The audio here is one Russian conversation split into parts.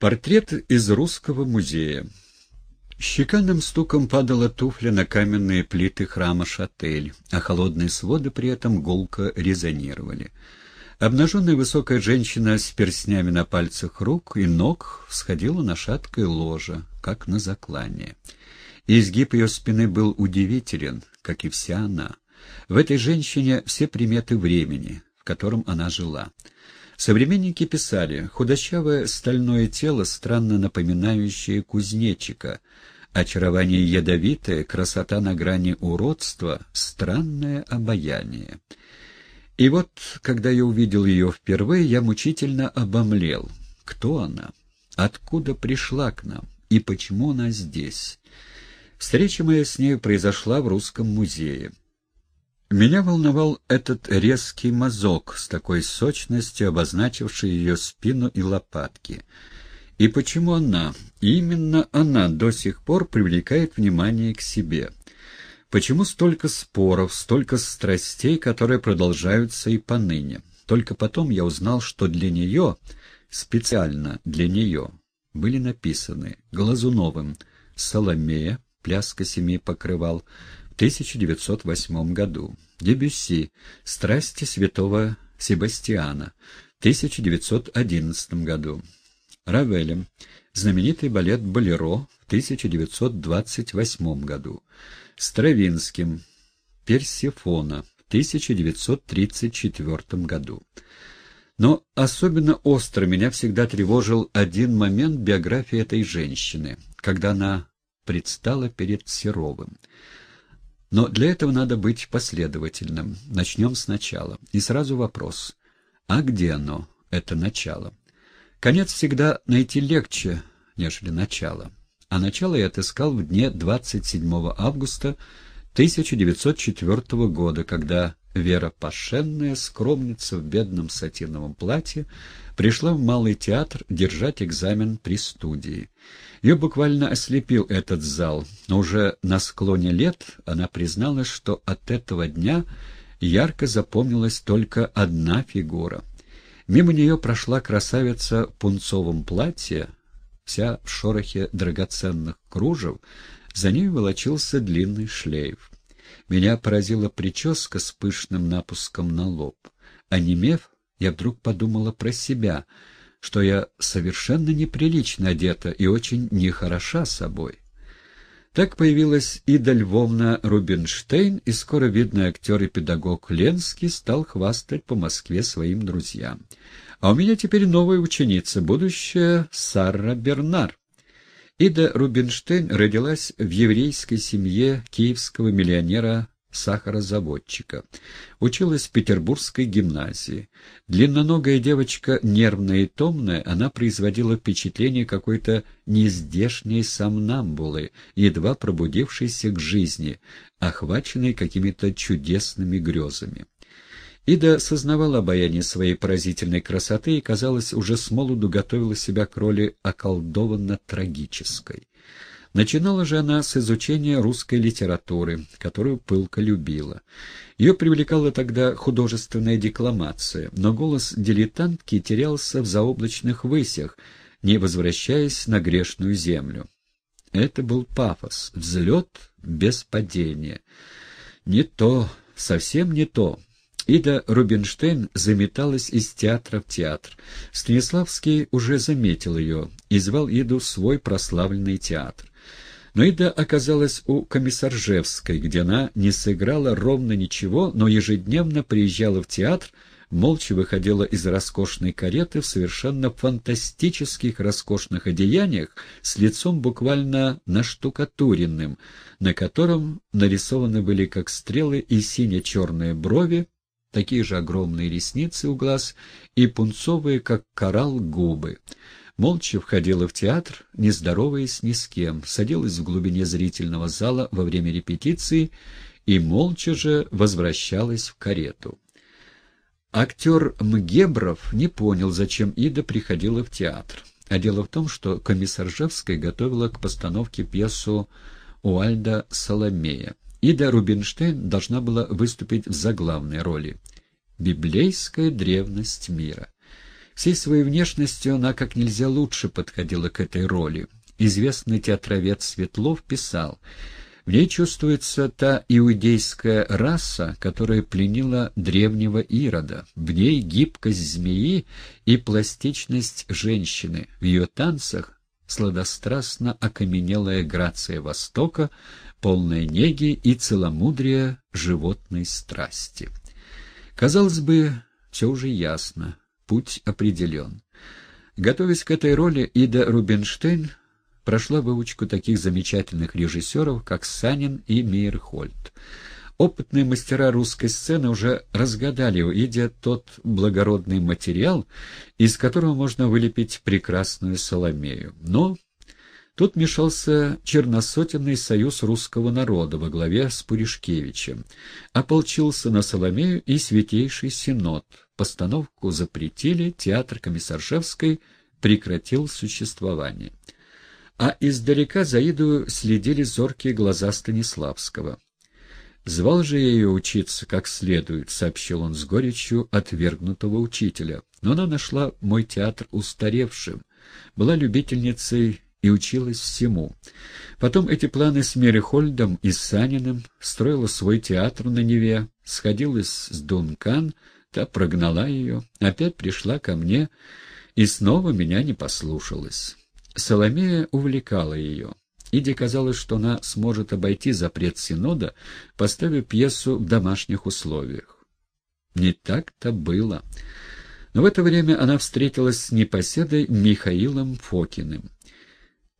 Портрет из русского музея. Щеканным стуком падала туфля на каменные плиты храма Шатель, а холодные своды при этом гулко резонировали. Обнаженная высокая женщина с перстнями на пальцах рук и ног всходила на шаткое ложе, как на заклание. Изгиб ее спины был удивителен, как и вся она. В этой женщине все приметы времени, в котором она жила. Современники писали «худощавое стальное тело, странно напоминающее кузнечика», очарование ядовитое, красота на грани уродства, странное обаяние. И вот, когда я увидел ее впервые, я мучительно обомлел. Кто она? Откуда пришла к нам? И почему она здесь? Встреча моя с нею произошла в Русском музее. Меня волновал этот резкий мазок с такой сочностью, обозначивший ее спину и лопатки. И почему она, именно она, до сих пор привлекает внимание к себе? Почему столько споров, столько страстей, которые продолжаются и поныне? Только потом я узнал, что для нее, специально для нее, были написаны Глазуновым «Соломея», «Пляска семи покрывал», 1908 году. Дебюсси «Страсти святого Себастьяна» в 1911 году. Равелем знаменитый балет «Болеро» в 1928 году. Стравинским «Персифона» в 1934 году. Но особенно остро меня всегда тревожил один момент биографии этой женщины, когда она предстала перед Серовым. Но для этого надо быть последовательным. Начнем сначала. И сразу вопрос. А где оно, это начало? Конец всегда найти легче, нежели начало. А начало я отыскал в дне 27 августа 1904 года, когда Вера Пашенная, скромница в бедном сатиновом платье, пришла в Малый театр держать экзамен при студии. Ее буквально ослепил этот зал, но уже на склоне лет она призналась, что от этого дня ярко запомнилась только одна фигура. Мимо нее прошла красавица в пунцовом платье, вся в шорохе драгоценных кружев, за ней волочился длинный шлейф. Меня поразила прическа с пышным напуском на лоб. Онемев, я вдруг подумала про себя — что я совершенно неприлично одета и очень нехороша собой. Так появилась Ида Львовна Рубинштейн, и скоро видный актер и педагог Ленский стал хвастать по Москве своим друзьям. А у меня теперь новая ученица, будущая Сара Бернар. Ида Рубинштейн родилась в еврейской семье киевского миллионера сахарозаводчика. Училась в Петербургской гимназии. Длинноногая девочка, нервная и томная, она производила впечатление какой-то нездешней сомнамбулы, едва пробудившейся к жизни, охваченной какими-то чудесными грезами. Ида сознавала обаяние своей поразительной красоты и, казалось, уже с молоду готовила себя к роли околдованно-трагической. Начинала же она с изучения русской литературы, которую пылко любила. Ее привлекала тогда художественная декламация, но голос дилетантки терялся в заоблачных высях, не возвращаясь на грешную землю. Это был пафос, взлет без падения. Не то, совсем не то. Ида Рубинштейн заметалась из театра в театр. Станиславский уже заметил ее и звал Иду в свой прославленный театр. Но Ида оказалась у Комиссаржевской, где она не сыграла ровно ничего, но ежедневно приезжала в театр, молча выходила из роскошной кареты в совершенно фантастических роскошных одеяниях с лицом буквально наштукатуренным, на котором нарисованы были как стрелы и сине-черные брови, такие же огромные ресницы у глаз и пунцовые, как коралл, губы. Молча входила в театр, не здороваясь ни с кем, садилась в глубине зрительного зала во время репетиции и молча же возвращалась в карету. Актер Мгебров не понял, зачем Ида приходила в театр. А дело в том, что Комиссаржевская готовила к постановке пьесу Уальда «Соломея». Ида Рубинштейн должна была выступить в заглавной роли «Библейская древность мира». Всей своей внешностью она как нельзя лучше подходила к этой роли. Известный театровед Светлов писал в ней чувствуется та иудейская раса, которая пленила древнего Ирода. В ней гибкость змеи и пластичность женщины. В ее танцах сладострастно окаменелая грация Востока, полная неги и целомудрия животной страсти. Казалось бы, все уже ясно, путь определен. Готовясь к этой роли, Ида Рубинштейн прошла выучку таких замечательных режиссеров, как Санин и Мейерхольд. Опытные мастера русской сцены уже разгадали у Иде тот благородный материал, из которого можно вылепить прекрасную Соломею. Но тут мешался черносотенный союз русского народа во главе с Пуришкевичем. Ополчился на Соломею и Святейший Синод. Постановку запретили, театр Комиссаржевской прекратил существование а издалека за Иду следили зоркие глаза Станиславского. «Звал же я ее учиться как следует», — сообщил он с горечью отвергнутого учителя. Но она нашла мой театр устаревшим, была любительницей и училась всему. Потом эти планы с Мерихольдом и Саниным строила свой театр на Неве, сходилась с Дункан, та прогнала ее, опять пришла ко мне и снова меня не послушалась. Соломея увлекала ее. Иде казалось, что она сможет обойти запрет Синода, поставив пьесу в домашних условиях. Не так-то было. Но в это время она встретилась с непоседой Михаилом Фокиным.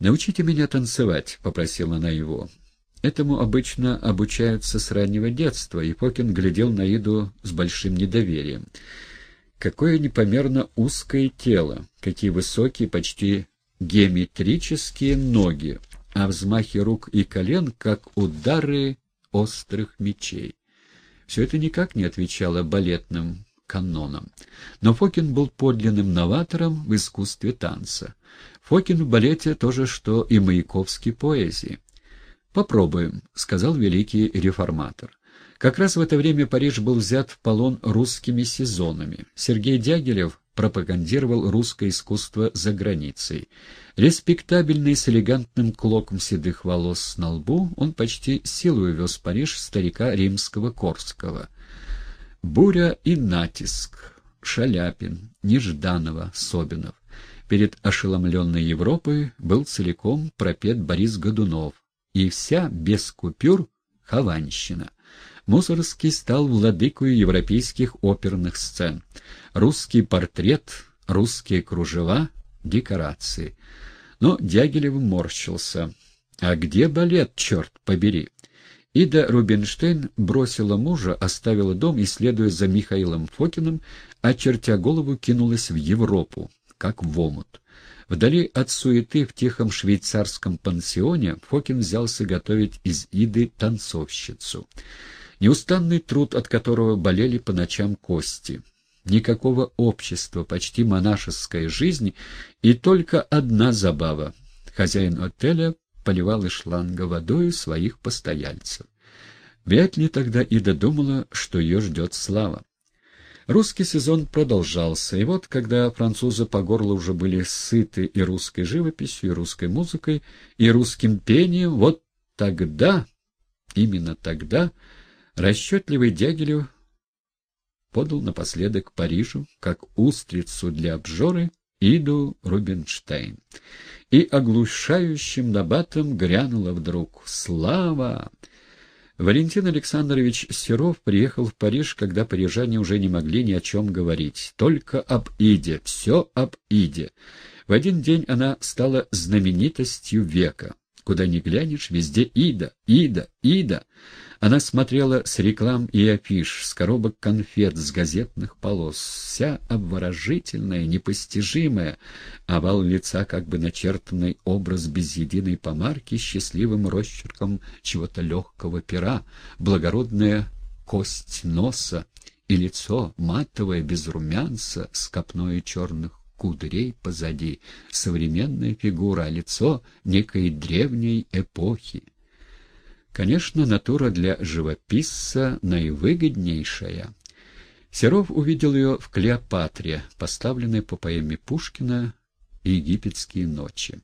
«Научите меня танцевать», — попросила она его. Этому обычно обучаются с раннего детства, и Фокин глядел на Иду с большим недоверием. Какое непомерно узкое тело, какие высокие, почти геометрические ноги, а взмахи рук и колен, как удары острых мечей. Все это никак не отвечало балетным канонам. Но Фокин был подлинным новатором в искусстве танца. Фокин в балете то же, что и Маяковский поэзии. «Попробуем», — сказал великий реформатор. Как раз в это время Париж был взят в полон русскими сезонами. Сергей Дягилев пропагандировал русское искусство за границей. Респектабельный с элегантным клоком седых волос на лбу, он почти силой вез Париж старика римского Корского. Буря и натиск. Шаляпин, Нежданова, Собинов. Перед ошеломленной Европой был целиком пропет Борис Годунов. И вся, без купюр, Хованщина. Мусорский стал владыкой европейских оперных сцен. Русский портрет, русские кружева, декорации. Но Дягилев морщился. А где балет, черт побери? Ида Рубинштейн бросила мужа, оставила дом и, следуя за Михаилом Фокиным, очертя голову, кинулась в Европу, как в омут. Вдали от суеты в тихом швейцарском пансионе Фокин взялся готовить из Иды танцовщицу. Неустанный труд, от которого болели по ночам кости. Никакого общества, почти монашеская жизнь и только одна забава. Хозяин отеля поливал из шланга водой своих постояльцев. Вряд ли тогда и додумала, что ее ждет слава. Русский сезон продолжался, и вот, когда французы по горло уже были сыты и русской живописью, и русской музыкой, и русским пением, вот тогда, именно тогда, Расчетливый Дягилев подал напоследок Парижу, как устрицу для обжоры, Иду Рубинштейн. И оглушающим набатом грянуло вдруг «Слава!». Валентин Александрович Серов приехал в Париж, когда парижане уже не могли ни о чем говорить. Только об Иде, все об Иде. В один день она стала знаменитостью века. Куда ни глянешь, везде Ида, Ида, Ида. Она смотрела с реклам и афиш, с коробок конфет, с газетных полос, вся обворожительная, непостижимая, овал лица, как бы начертанный образ без единой помарки, счастливым росчерком чего-то легкого пера, благородная кость носа и лицо матовое, без румянца, с копной черных кудрей позади, современная фигура, а лицо некой древней эпохи. Конечно, натура для живописца наивыгоднейшая. Серов увидел ее в «Клеопатре», поставленной по поэме Пушкина «Египетские ночи».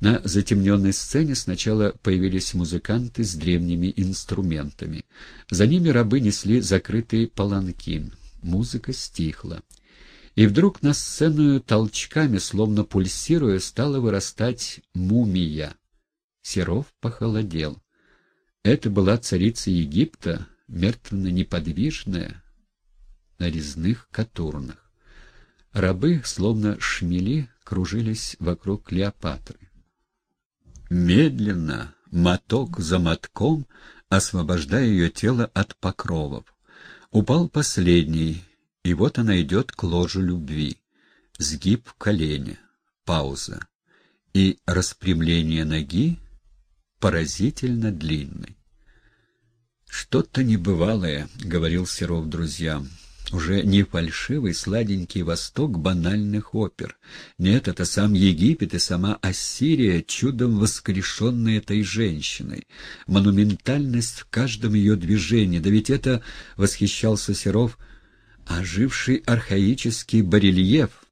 На затемненной сцене сначала появились музыканты с древними инструментами. За ними рабы несли закрытый паланкин. Музыка стихла. И вдруг на сцену толчками, словно пульсируя, стала вырастать мумия. Серов похолодел. Это была царица Египта, мертвенно-неподвижная, на резных катурнах. Рабы, словно шмели, кружились вокруг Клеопатры. Медленно, моток за мотком, освобождая ее тело от покровов. Упал последний, и вот она идет к ложу любви. Сгиб в колене, пауза. И распрямление ноги поразительно длинный. «Что-то небывалое», — говорил Серов друзьям уже не фальшивый сладенький восток банальных опер. Нет, это сам Египет и сама Ассирия, чудом воскрешенной этой женщиной. Монументальность в каждом ее движении, да ведь это, восхищался Серов, оживший архаический барельеф,